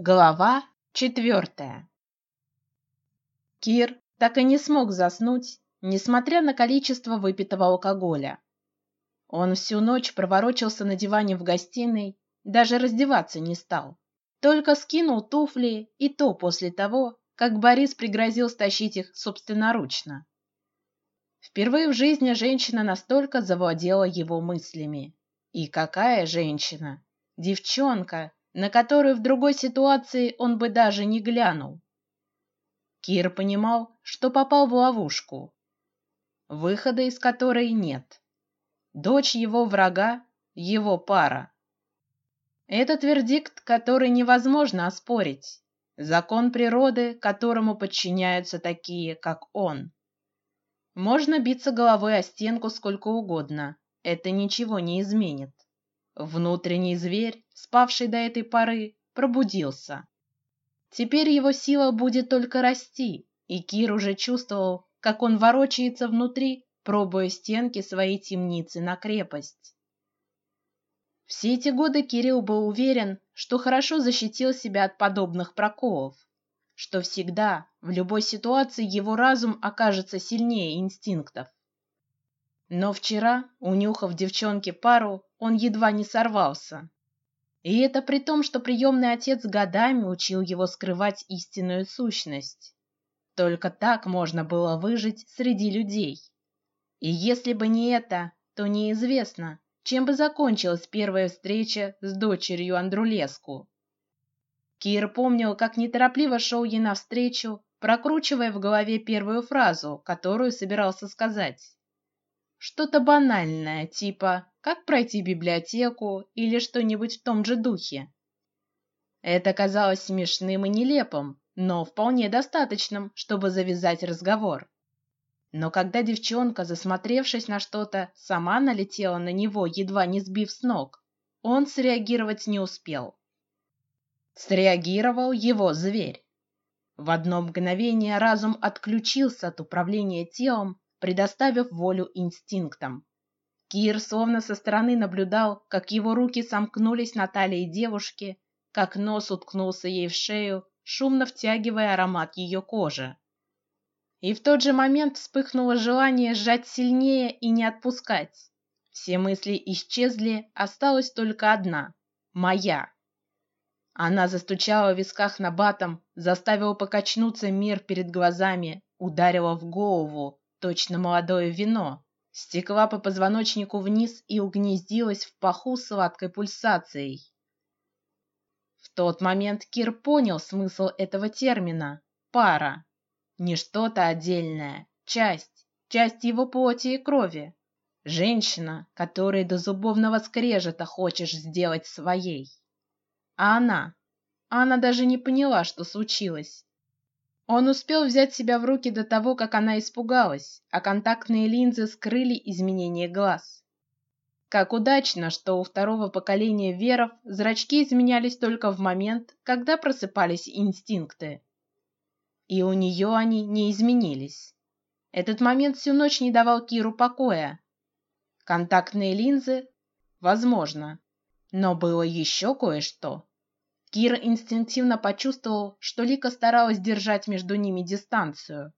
Глава четвертая. Кир так и не смог заснуть, несмотря на количество выпитого алкоголя. Он всю ночь проворочился на диване в гостиной, даже раздеваться не стал, только скинул туфли и то после того, как Борис пригрозил стащить их собственноручно. Впервые в жизни женщина настолько завладела его мыслями. И какая женщина? Девчонка, на которую в другой ситуации он бы даже не глянул. Кир понимал, что попал в ловушку, выхода из которой нет. Дочь его врага, его пара. Этот вердикт, который невозможно оспорить, закон природы, которому подчиняются такие, как он. Можно биться головой о стенку сколько угодно, это ничего не изменит. Внутренний зверь, спавший до этой поры, пробудился. Теперь его сила будет только расти, и Кир уже чувствовал, как он ворочается внутри, пробуя стенки своей темницы на крепость. Все эти годы Кирилл был уверен, что хорошо защитил себя от подобных проколов, что всегда, в любой ситуации, его разум окажется сильнее инстинктов. Но вчера, унюхав девчонке пару, он едва не сорвался. И это при том, что приемный отец годами учил его скрывать истинную сущность. Только так можно было выжить среди людей. И если бы не это, то неизвестно, чем бы закончилась первая встреча с дочерью Андрулеску. Кир помнил, как неторопливо шел ей навстречу, прокручивая в голове первую фразу, которую собирался сказать. Что-то банальное, типа «как пройти библиотеку» или что-нибудь в том же духе. Это казалось смешным и нелепым, но вполне достаточным, чтобы завязать разговор. Но когда девчонка, засмотревшись на что-то, сама налетела на него, едва не сбив с ног, он среагировать не успел. Среагировал его зверь. В одно мгновение разум отключился от управления телом предоставив волю инстинктам. Кир словно со стороны наблюдал, как его руки сомкнулись на талии девушки, как нос уткнулся ей в шею, шумно втягивая аромат ее кожи. И в тот же момент вспыхнуло желание сжать сильнее и не отпускать. Все мысли исчезли, осталась только одна — моя. Она застучала в висках на батом, заставила покачнуться мир перед глазами, ударила в голову, точно молодое вино, стекла по позвоночнику вниз и угнездилась в паху сладкой пульсацией. В тот момент Кир понял смысл этого термина пара, не что-то отдельное, часть, часть его плоти и крови, женщина, которой до зубовного скрежета хочешь сделать своей. А она, она даже не поняла, что случилось. Он успел взять себя в руки до того, как она испугалась, а контактные линзы скрыли изменение глаз. Как удачно, что у второго поколения веров зрачки изменялись только в момент, когда просыпались инстинкты. И у нее они не изменились. Этот момент всю ночь не давал Киру покоя. Контактные линзы, возможно, но было еще кое-что. Кир инстинктивно почувствовал, что Лика старалась держать между ними дистанцию.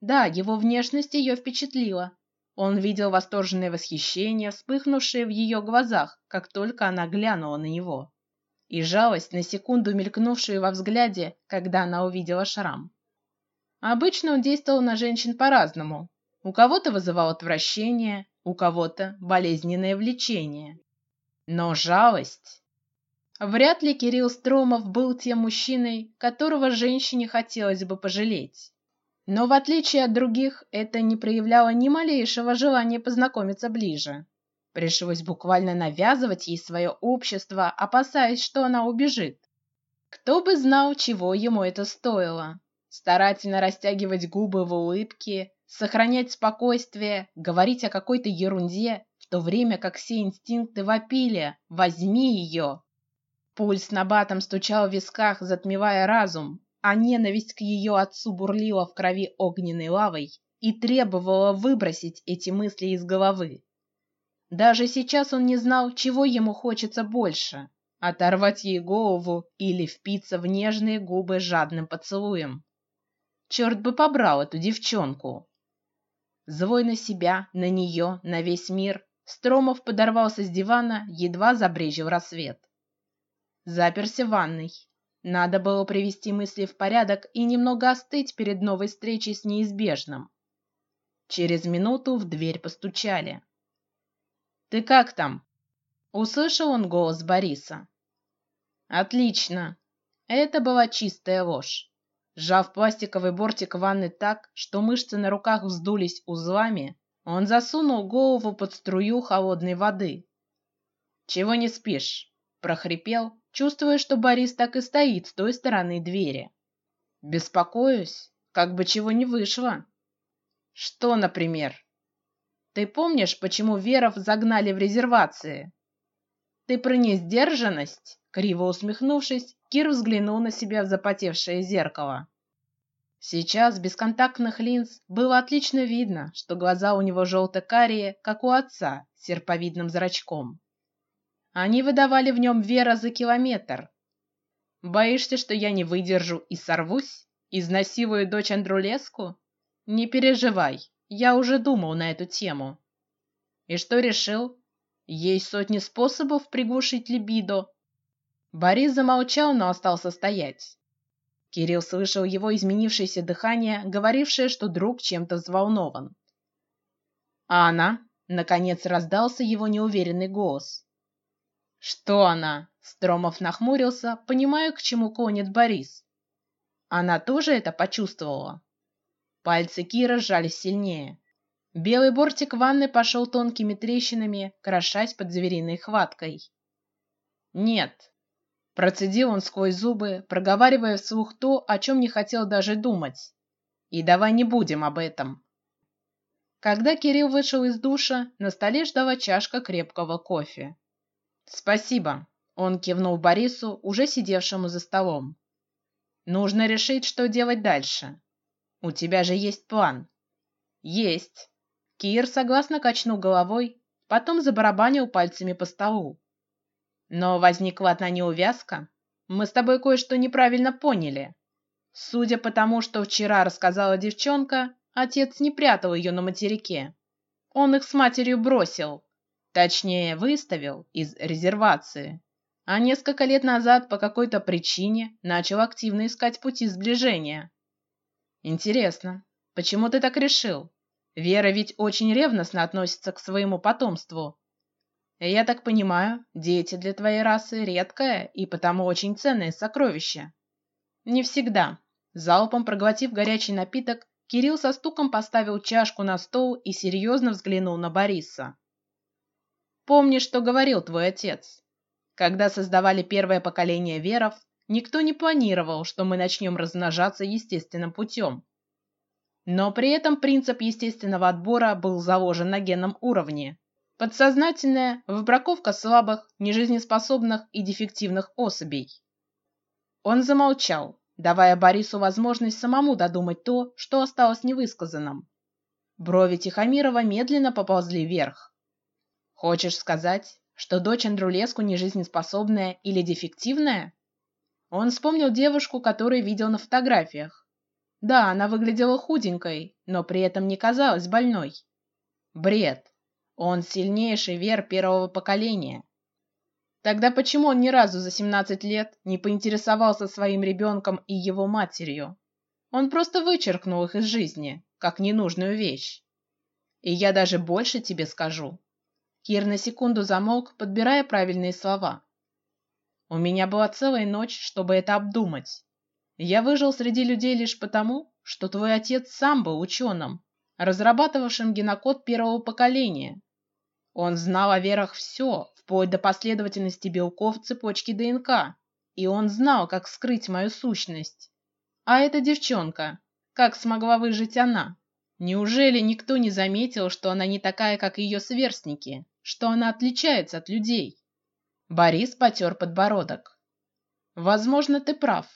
Да, его внешность ее впечатлила. Он видел восторженное восхищение, вспыхнувшее в ее глазах, как только она глянула на него, и жалость на секунду мелькнувшую во взгляде, когда она увидела шрам. Обычно он действовал на женщин по-разному. У кого-то вызывал отвращение, у кого-то болезненное влечение. Но жалость Вряд ли Кирилл Стромов был тем мужчиной, которого женщине хотелось бы пожалеть. Но в отличие от других, это не проявляло ни малейшего желания познакомиться ближе. Пришлось буквально навязывать ей свое общество, опасаясь, что она убежит. Кто бы знал, чего ему это стоило. Старательно растягивать губы в улыбке, сохранять спокойствие, говорить о какой-то ерунде, в то время как все инстинкты вопили: возьми ее. Пульс набатом стучал в висках, затмевая разум, а ненависть к ее отцу бурлила в крови огненной лавой и требовала выбросить эти мысли из головы. Даже сейчас он не знал, чего ему хочется больше: оторвать ей голову или впиться в нежные губы жадным поцелуем. Черт бы побрал эту девчонку! Злой на себя, на нее, на весь мир, Стромов подорвался с дивана, едва забрежил рассвет. Заперся в ванной. Надо было привести мысли в порядок и немного остыть перед новой встречей с неизбежным. Через минуту в дверь постучали. Ты как там? Услышал он голос Бориса. Отлично. Это была чистая ложь. Сжав пластиковый бортик ванны так, что мышцы на руках вздулись узлами, он засунул голову под струю холодной воды. Чего не спишь? прохрипел, чувствуя, что Борис так и стоит с той стороны двери. Беспокоюсь, как бы чего не вышло. Что, например? Ты помнишь, почему Веров загнали в резервации? Ты про несдержанность? Криво усмехнувшись, Кир взглянул на себя в запотевшее зеркало. Сейчас без контактных линз было отлично видно, что глаза у него желто-карие, как у отца, с серповидным зрачком. Они выдавали в нем вера за километр. Боишься, что я не выдержу и сорвусь, изнасилую дочь Андрулеску? Не переживай, я уже думал на эту тему. И что решил? Есть сотни способов приглушить либидо, Борис замолчал, но остался стоять. Кирилл слышал его изменившееся дыхание, говорившее, что друг чем-то взволнован. А она, наконец, раздался его неуверенный голос. Что она? Стромов нахмурился, понимая, к чему клонит Борис. Она тоже это почувствовала. Пальцы Кира сжались сильнее. Белый бортик ванны пошел тонкими трещинами, крошась под звериной хваткой. Нет, Процедил он сквозь зубы, проговаривая вслух то, о чем не хотел даже думать. И давай не будем об этом. Когда Кирилл вышел из душа, на столе ждала чашка крепкого кофе. Спасибо. Он кивнул Борису, уже сидевшему за столом. Нужно решить, что делать дальше. У тебя же есть план. Есть. Кир согласно качнул головой, потом забарабанил пальцами по столу. Но возникла одна неувязка. Мы с тобой кое-что неправильно поняли. Судя по тому, что вчера рассказала девчонка, отец не прятал ее на материке. Он их с матерью бросил, точнее выставил из резервации, а несколько лет назад по какой-то причине начал активно искать пути сближения. Интересно, почему ты так решил? Вера ведь очень ревностно относится к своему потомству. Я так понимаю, дети для твоей расы редкое и потому очень ценное сокровище. Не всегда. Залпом проглотив горячий напиток, Кирилл со стуком поставил чашку на стол и серьезно взглянул на Бориса. Помни, что говорил твой отец. Когда создавали первое поколение веров, никто не планировал, что мы начнем размножаться естественным путем. Но при этом принцип естественного отбора был заложен на генном уровне. Подсознательная выбраковка слабых, нежизнеспособных и дефективных особей. Он замолчал, давая Борису возможность самому додумать то, что осталось невысказанным. Брови Тихомирова медленно поползли вверх. Хочешь сказать, что дочь Андрулеску нежизнеспособная или дефективная? Он вспомнил девушку, которую видел на фотографиях. Да, она выглядела худенькой, но при этом не казалась больной. Бред. Он сильнейший вер первого поколения. Тогда почему он ни разу за 17 лет не поинтересовался своим ребенком и его матерью? Он просто вычеркнул их из жизни, как ненужную вещь. И я даже больше тебе скажу. Кир на секунду замолк, подбирая правильные слова. У меня была целая ночь, чтобы это обдумать. Я выжил среди людей лишь потому, что твой отец сам был ученым, разрабатывавшим генокод первого поколения, он знал о верах все, вплоть до последовательности белков цепочки ДНК, и он знал, как скрыть мою сущность. А эта девчонка, как смогла выжить она? Неужели никто не заметил, что она не такая, как ее сверстники, что она отличается от людей? Борис потер подбородок. Возможно, ты прав.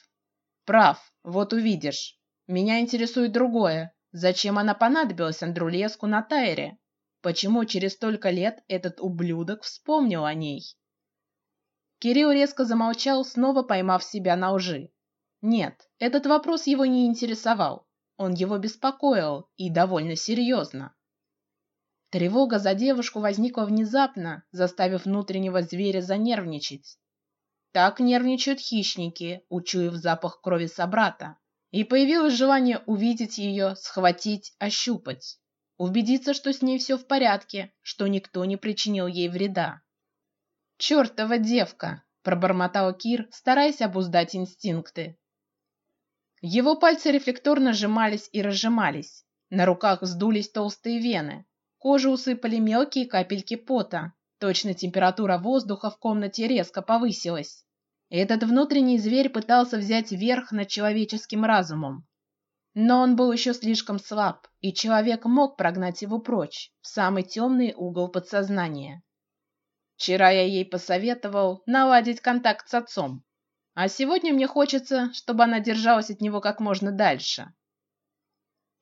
Прав. Вот увидишь. Меня интересует другое. Зачем она понадобилась Андрулеску на Тайре? Почему через столько лет этот ублюдок вспомнил о ней? Кирилл резко замолчал, снова поймав себя на лжи. Нет, этот вопрос его не интересовал. Он его беспокоил и довольно серьезно. Тревога за девушку возникла внезапно, заставив внутреннего зверя занервничать. Так нервничают хищники, учуяв запах крови собрата. И появилось желание увидеть ее, схватить, ощупать, убедиться, что с ней все в порядке, что никто не причинил ей вреда. Чертова девка! пробормотал Кир, стараясь обуздать инстинкты. Его пальцы рефлекторно сжимались и разжимались. На руках вздулись толстые вены, кожу усыпали мелкие капельки пота. Точно температура воздуха в комнате резко повысилась. Этот внутренний зверь пытался взять верх над человеческим разумом, но он был еще слишком слаб, и человек мог прогнать его прочь в самый темный угол подсознания. Вчера я ей посоветовал наладить контакт с отцом, а сегодня мне хочется, чтобы она держалась от него как можно дальше.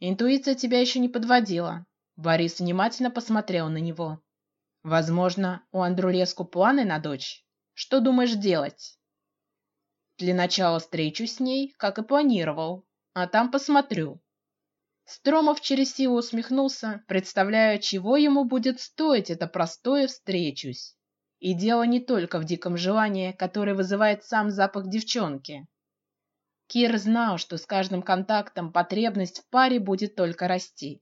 Интуиция тебя еще не подводила. Борис внимательно посмотрел на него. Возможно, у Андрулеску планы на дочь. Что думаешь делать? Для начала встречу с ней, как и планировал, а там посмотрю. Стромов через силу усмехнулся, представляя, чего ему будет стоить это простое встречусь. И дело не только в диком желании, которое вызывает сам запах девчонки. Кир знал, что с каждым контактом потребность в паре будет только расти.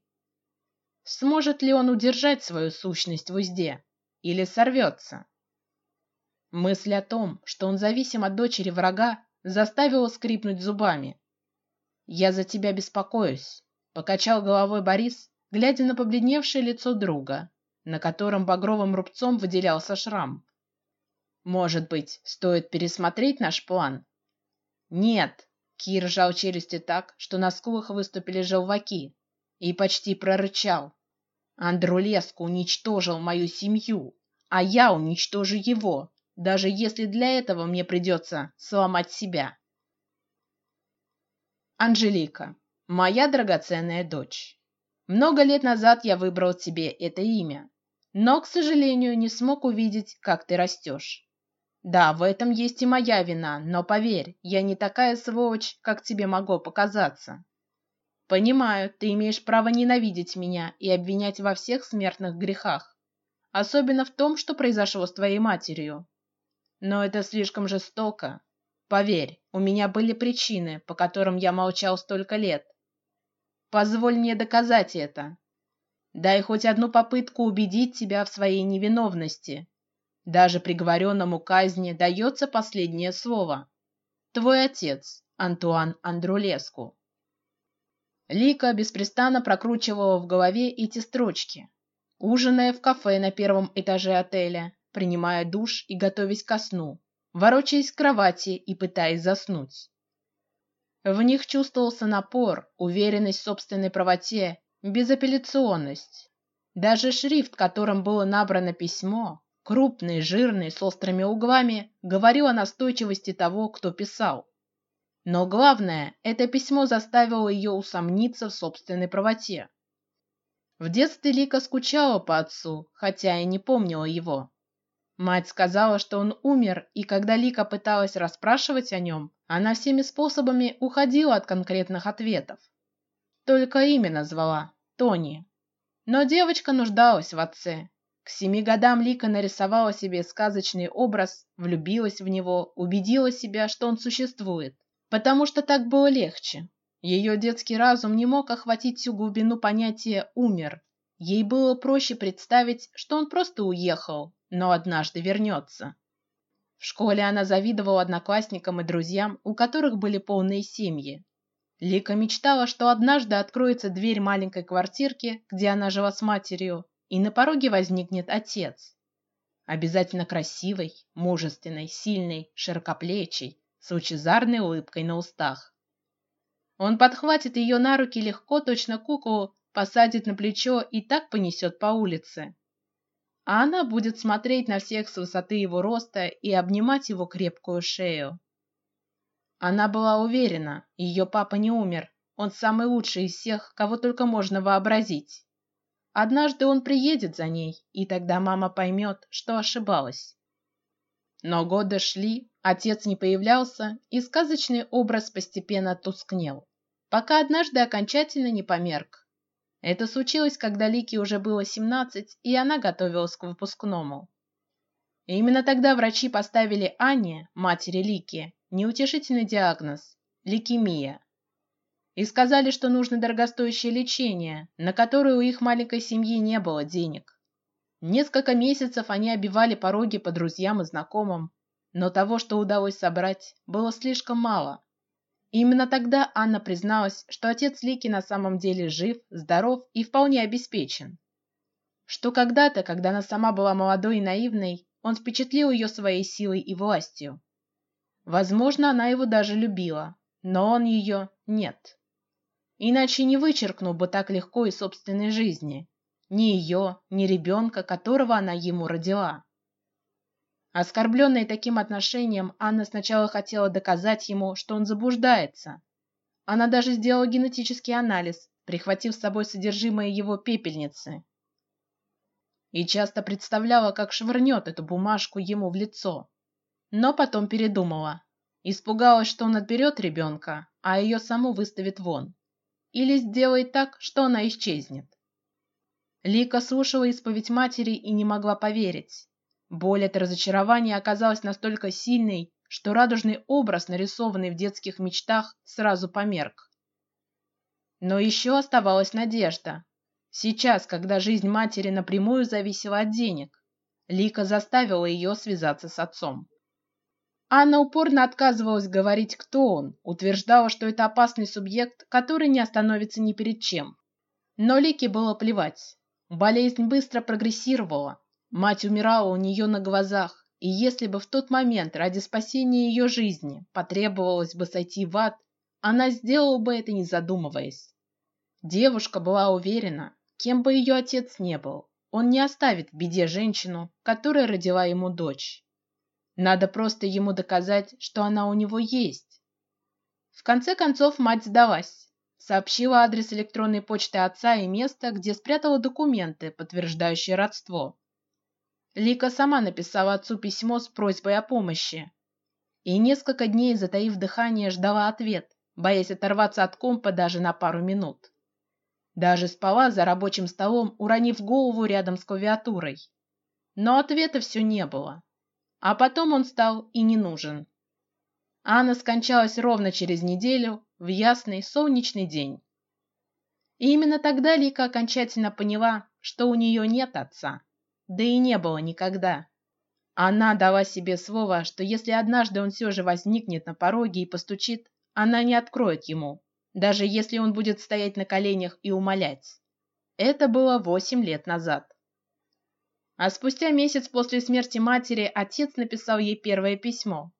Сможет ли он удержать свою сущность в узде или сорвется? Мысль о том, что он зависим от дочери врага, заставила скрипнуть зубами. Я за тебя беспокоюсь, покачал головой Борис, глядя на побледневшее лицо друга, на котором багровым рубцом выделялся шрам. Может быть, стоит пересмотреть наш план? Нет, Кир сжал челюсти так, что на скулах выступили желваки, и почти прорычал: Андрулеску уничтожил мою семью, а я уничтожу его, даже если для этого мне придется сломать себя. Анжелика, моя драгоценная дочь. Много лет назад я выбрал тебе это имя, но, к сожалению, не смог увидеть, как ты растешь. Да, в этом есть и моя вина, но поверь, я не такая сволочь, как тебе могло показаться. Понимаю, ты имеешь право ненавидеть меня и обвинять во всех смертных грехах, особенно в том, что произошло с твоей матерью. Но это слишком жестоко. Поверь, у меня были причины, по которым я молчал столько лет. Позволь мне доказать это. Дай хоть одну попытку убедить тебя в своей невиновности. Даже приговоренному казни дается последнее слово. Твой отец Антуан Андрулеску. Лика беспрестанно прокручивала в голове эти строчки, ужиная в кафе на первом этаже отеля, принимая душ и готовясь ко сну, ворочаясь в кровати и пытаясь заснуть. В них чувствовался напор, уверенность в собственной правоте, безапелляционность. Даже шрифт, которым было набрано письмо, крупный, жирный, с острыми углами, говорил о настойчивости того, кто писал. Но главное, это письмо заставило ее усомниться в собственной правоте. В детстве Лика скучала по отцу, хотя и не помнила его. Мать сказала, что он умер, и когда Лика пыталась расспрашивать о нем, она всеми способами уходила от конкретных ответов. Только имя назвала Тони. Но девочка нуждалась в отце. К семи годам Лика нарисовала себе сказочный образ, влюбилась в него, убедила себя, что он существует потому что так было легче. Ее детский разум не мог охватить всю глубину понятия умер. Ей было проще представить, что он просто уехал, но однажды вернется. В школе она завидовала одноклассникам и друзьям, у которых были полные семьи. Лика мечтала, что однажды откроется дверь маленькой квартирки, где она жила с матерью, и на пороге возникнет отец. Обязательно красивый, мужественный, сильный, широкоплечий, с лучезарной улыбкой на устах. Он подхватит ее на руки легко, точно куклу, посадит на плечо и так понесет по улице. А она будет смотреть на всех с высоты его роста и обнимать его крепкую шею. Она была уверена, ее папа не умер, он самый лучший из всех, кого только можно вообразить. Однажды он приедет за ней, и тогда мама поймет, что ошибалась. Но годы шли, отец не появлялся, и сказочный образ постепенно тускнел, пока однажды окончательно не померк. Это случилось, когда Лике уже было семнадцать, и она готовилась к выпускному. И именно тогда врачи поставили Анне, матери Лики, неутешительный диагноз – лейкемия. И сказали, что нужно дорогостоящее лечение, на которое у их маленькой семьи не было денег. Несколько месяцев они обивали пороги по друзьям и знакомым, но того, что удалось собрать, было слишком мало. Именно тогда Анна призналась, что отец Лики на самом деле жив, здоров и вполне обеспечен. Что когда-то, когда она сама была молодой и наивной, он впечатлил ее своей силой и властью. Возможно, она его даже любила, но он ее нет. Иначе не вычеркнул бы так легко из собственной жизни, ни ее, ни ребенка, которого она ему родила. Оскорбленная таким отношением, Анна сначала хотела доказать ему, что он заблуждается. Она даже сделала генетический анализ, прихватив с собой содержимое его пепельницы и часто представляла, как швырнет эту бумажку ему в лицо. Но потом передумала, испугалась, что он отберет ребенка, а ее саму выставит вон, или сделает так, что она исчезнет. Лика слушала исповедь матери и не могла поверить. Боль от разочарования оказалась настолько сильной, что радужный образ, нарисованный в детских мечтах, сразу померк. Но еще оставалась надежда, Сейчас, когда жизнь матери напрямую зависела от денег, Лика заставила ее связаться с отцом. Анна упорно отказывалась говорить, кто он, утверждала, что это опасный субъект, который не остановится ни перед чем. Но Лике было плевать. Болезнь быстро прогрессировала, мать умирала у нее на глазах, и если бы в тот момент ради спасения ее жизни потребовалось бы сойти в ад, она сделала бы это не задумываясь. Девушка была уверена, Кем бы ее отец не был, он не оставит в беде женщину, которая родила ему дочь. Надо просто ему доказать, что она у него есть. В конце концов мать сдалась, сообщила адрес электронной почты отца и место, где спрятала документы, подтверждающие родство. Лика сама написала отцу письмо с просьбой о помощи и несколько дней, затаив дыхание, ждала ответ, боясь оторваться от компа даже на пару минут. Даже спала за рабочим столом, уронив голову рядом с клавиатурой. Но ответа все не было. А потом он стал и не нужен. Анна скончалась ровно через неделю в ясный солнечный день. И именно тогда Лика окончательно поняла, что у нее нет отца, да и не было никогда. Она дала себе слово, что если однажды он все же возникнет на пороге и постучит, она не откроет ему, даже если он будет стоять на коленях и умолять. Это было восемь лет назад. А спустя месяц после смерти матери отец написал ей первое письмо.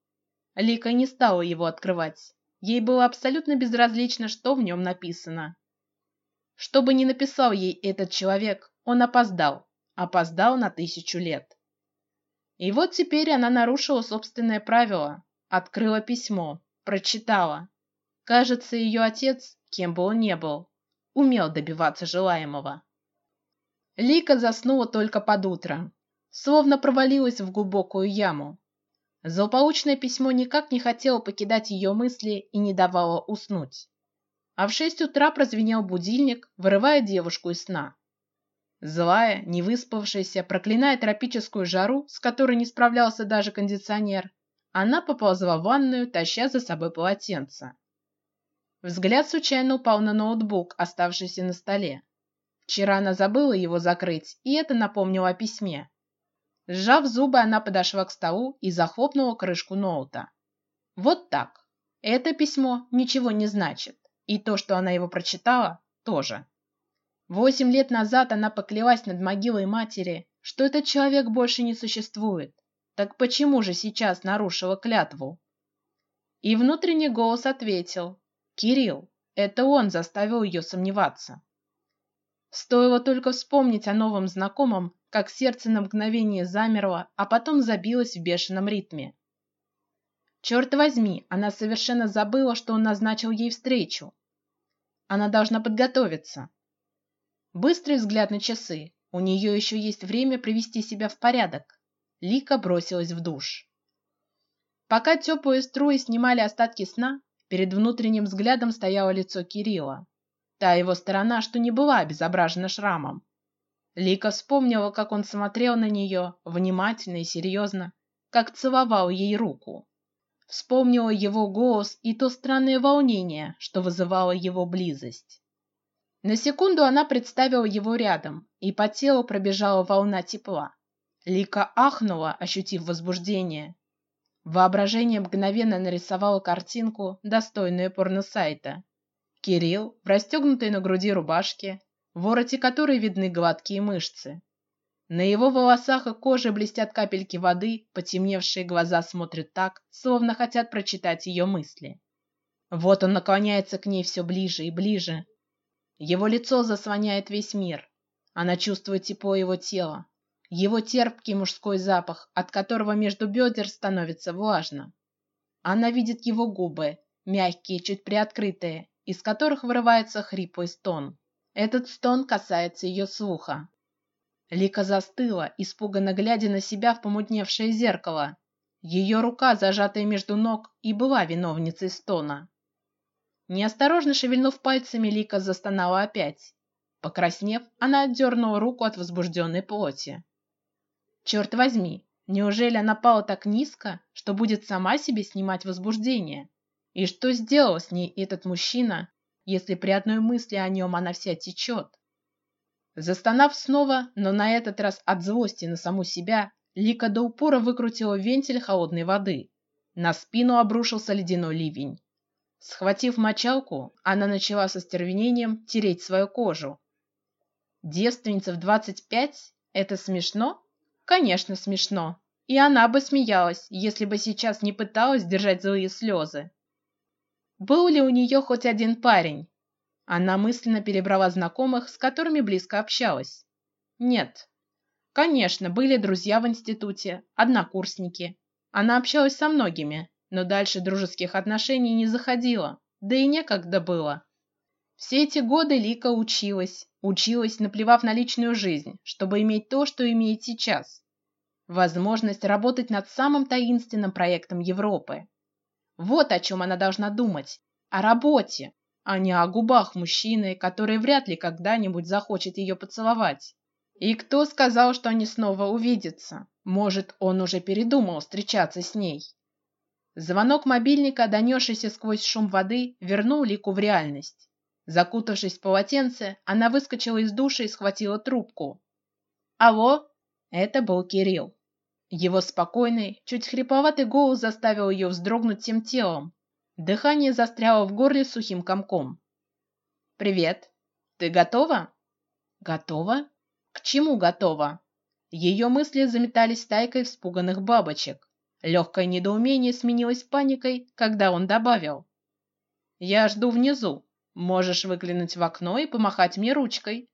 Лика не стала его открывать. Ей было абсолютно безразлично, что в нем написано. Что бы ни написал ей этот человек, он опоздал, опоздал на тысячу лет. И вот теперь она нарушила собственное правило, открыла письмо, прочитала, Кажется, ее отец, кем бы он ни был, умел добиваться желаемого. Лика заснула только под утро, словно провалилась в глубокую яму. Злополучное письмо никак не хотело покидать ее мысли и не давало уснуть. А в шесть утра прозвенел будильник, вырывая девушку из сна. Злая, невыспавшаяся, проклиная тропическую жару, с которой не справлялся даже кондиционер, она поползла в ванную, таща за собой полотенце. Взгляд случайно упал на ноутбук, оставшийся на столе. Вчера она забыла его закрыть, и это напомнило о письме. Сжав зубы, она подошла к столу и захлопнула крышку ноута. Вот так. Это письмо ничего не значит, и то, что она его прочитала, тоже. Восемь лет назад она поклялась над могилой матери, что этот человек больше не существует. Так почему же сейчас нарушила клятву? И внутренний голос ответил: Кирилл, это он заставил ее сомневаться. Стоило только вспомнить о новом знакомом, как сердце на мгновение замерло, а потом забилось в бешеном ритме. Черт возьми, она совершенно забыла, что он назначил ей встречу. Она должна подготовиться. Быстрый взгляд на часы. У нее еще есть время привести себя в порядок. Лика бросилась в душ. Пока теплые струи снимали остатки сна, перед внутренним взглядом стояло лицо Кирилла, та его сторона, что не была обезображена шрамом. Лика вспомнила, как он смотрел на нее внимательно и серьезно, как целовал ей руку. Вспомнила его голос и то странное волнение, что вызывало его близость. На секунду она представила его рядом, и по телу пробежала волна тепла. Лика ахнула, ощутив возбуждение, Воображение мгновенно нарисовало картинку, достойную порносайта. Кирилл в расстегнутой на груди рубашке, в вороте которой видны гладкие мышцы. На его волосах и коже блестят капельки воды, потемневшие глаза смотрят так, словно хотят прочитать ее мысли. Вот он наклоняется к ней все ближе и ближе. Его лицо заслоняет весь мир. Она чувствует тепло его тела, его терпкий мужской запах, от которого между бедер становится влажно. Она видит его губы, мягкие, чуть приоткрытые, из которых вырывается хриплый стон. Этот стон касается ее слуха. Лика застыла, испуганно глядя на себя в помутневшее зеркало. Ее рука, зажатая между ног, и была виновницей стона. Неосторожно шевельнув пальцами, Лика застонала опять. Покраснев, она отдернула руку от возбужденной плоти. Черт возьми, неужели она пала так низко, что будет сама себе снимать возбуждение? И что сделал с ней этот мужчина, если при одной мысли о нем она вся течет? Застонав снова, но на этот раз от злости на саму себя, Лика до упора выкрутила вентиль холодной воды. На спину обрушился ледяной ливень. Схватив мочалку, она начала со стервенением тереть свою кожу. Девственница в двадцать пять – это смешно? Конечно, смешно. И она бы смеялась, если бы сейчас не пыталась держать злые слезы. Был ли у нее хоть один парень? Она мысленно перебрала знакомых, с которыми близко общалась. Нет. Конечно, были друзья в институте, однокурсники. Она общалась со многими, но дальше дружеских отношений не заходила, да и некогда было. Все эти годы Лика училась, училась, наплевав на личную жизнь, чтобы иметь то, что имеет сейчас. Возможность работать над самым таинственным проектом Европы. Вот о чем она должна думать. О работе, а не о губах мужчины, который вряд ли когда-нибудь захочет ее поцеловать. И кто сказал, что они снова увидятся? Может, он уже передумал встречаться с ней? Звонок мобильника, донесшийся сквозь шум воды, вернул Лику в реальность. Закутавшись в полотенце, она выскочила из душа и схватила трубку. Алло, это был Кирилл. Его спокойный, чуть хрипловатый голос заставил ее вздрогнуть всем телом. Дыхание застряло в горле сухим комком. Привет. Ты готова? Готова? К чему готова? Ее мысли заметались стайкой испуганных бабочек. Легкое недоумение сменилось паникой, когда он добавил: "Я жду внизу. Можешь выглянуть в окно и помахать мне ручкой.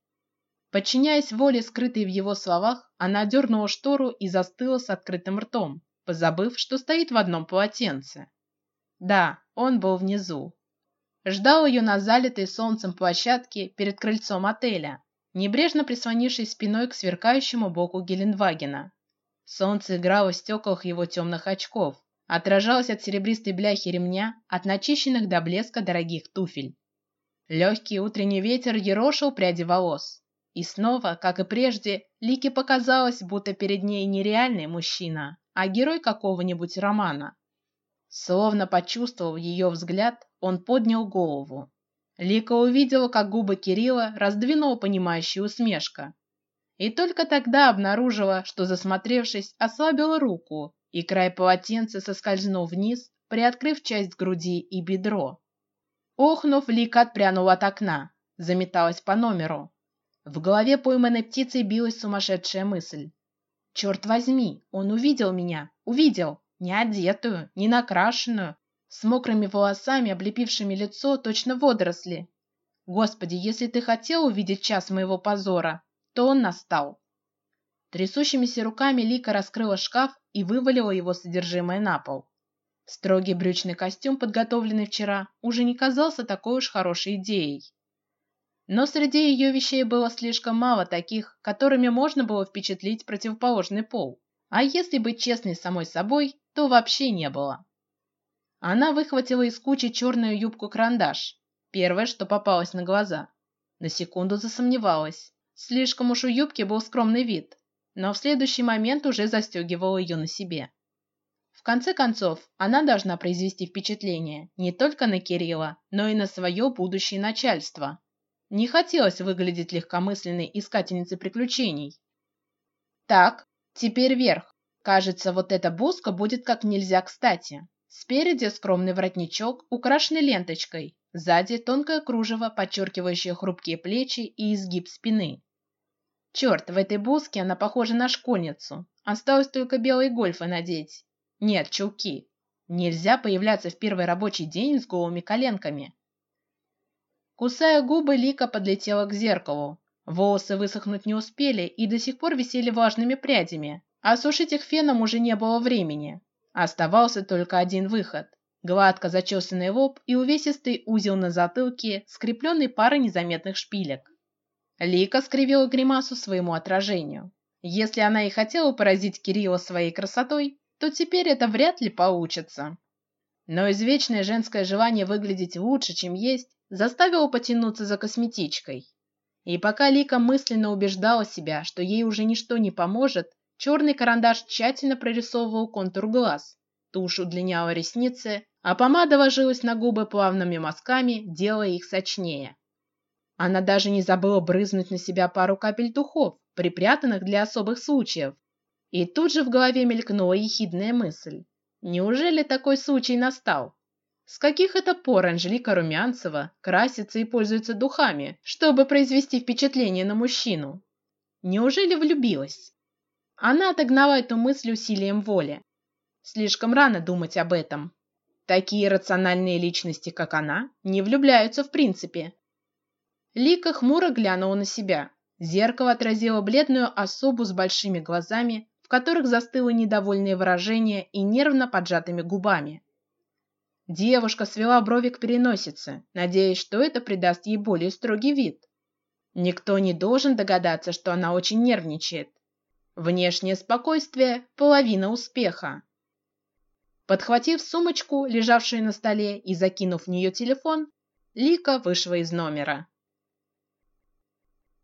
Подчиняясь воле, скрытой в его словах, она дернула штору и застыла с открытым ртом, позабыв, что стоит в одном полотенце. Да, он был внизу. Ждал ее на залитой солнцем площадке перед крыльцом отеля, небрежно прислонившись спиной к сверкающему боку Гелендвагена. Солнце играло в стеклах его темных очков, отражалось от серебристой бляхи ремня, от начищенных до блеска дорогих туфель. Легкий утренний ветер ерошил пряди волос, и снова, как и прежде, Лике показалось, будто перед ней не реальный мужчина, а герой какого-нибудь романа. Словно почувствовав ее взгляд, он поднял голову. Лика увидела, как губы Кирилла раздвинула понимающая усмешка, и только тогда обнаружила, что засмотревшись, ослабила руку, и край полотенца соскользнул вниз, приоткрыв часть груди и бедро. Охнув, Лика отпрянула от окна, заметалась по номеру. В голове пойманной птицей билась сумасшедшая мысль. Черт возьми, он увидел меня, увидел, не одетую, не накрашенную, с мокрыми волосами, облепившими лицо, точно водоросли. Господи, если ты хотел увидеть час моего позора, то он настал. Трясущимися руками Лика раскрыла шкаф и вывалила его содержимое на пол. Строгий брючный костюм, подготовленный вчера, уже не казался такой уж хорошей идеей. Но среди ее вещей было слишком мало таких, которыми можно было впечатлить противоположный пол. А если быть честной с самой собой, то вообще не было. Она выхватила из кучи черную юбку-карандаш, первое, что попалось на глаза. На секунду засомневалась. Слишком уж у юбки был скромный вид, но в следующий момент уже застегивала ее на себе. В конце концов, она должна произвести впечатление не только на Кирилла, но и на свое будущее начальство. Не хотелось выглядеть легкомысленной искательницей приключений. Так, теперь вверх. Кажется, вот эта бузка будет как нельзя кстати. Спереди скромный воротничок, украшенный ленточкой, сзади тонкое кружево, подчеркивающее хрупкие плечи и изгиб спины. Черт, в этой бузке она похожа на школьницу. Осталось только белые гольфы надеть. Нет, чулки. Нельзя появляться в первый рабочий день с голыми коленками. Кусая губы, Лика подлетела к зеркалу. Волосы высохнуть не успели и до сих пор висели влажными прядями, а сушить их феном уже не было времени. Оставался только один выход: гладко зачесанный лоб и увесистый узел на затылке, скрепленный парой незаметных шпилек. Лика скривила гримасу своему отражению. Если она и хотела поразить Кирилла своей красотой, то теперь это вряд ли получится. Но извечное женское желание выглядеть лучше, чем есть, заставило потянуться за косметичкой. И пока Лика мысленно убеждала себя, что ей уже ничто не поможет, Черный карандаш тщательно прорисовывал контур глаз, тушь удлиняла ресницы, а помада ложилась на губы плавными мазками, делая их сочнее. Она даже не забыла брызнуть на себя пару капель духов, припрятанных для особых случаев. И тут же в голове мелькнула ехидная мысль: неужели такой случай настал? С каких это пор Анжелика Румянцева красится и пользуется духами, чтобы произвести впечатление на мужчину? Неужели влюбилась? Она отогнала эту мысль усилием воли. Слишком рано думать об этом. Такие рациональные личности, как она, не влюбляются в принципе. Лика хмуро глянула на себя. Зеркало отразило бледную особу с большими глазами, в которых застыло недовольное выражение и нервно поджатыми губами. Девушка свела брови к переносице, надеясь, что это придаст ей более строгий вид. Никто не должен догадаться, что она очень нервничает. Внешнее спокойствие – половина успеха. Подхватив сумочку, лежавшую на столе, и закинув в нее телефон, Лика вышла из номера.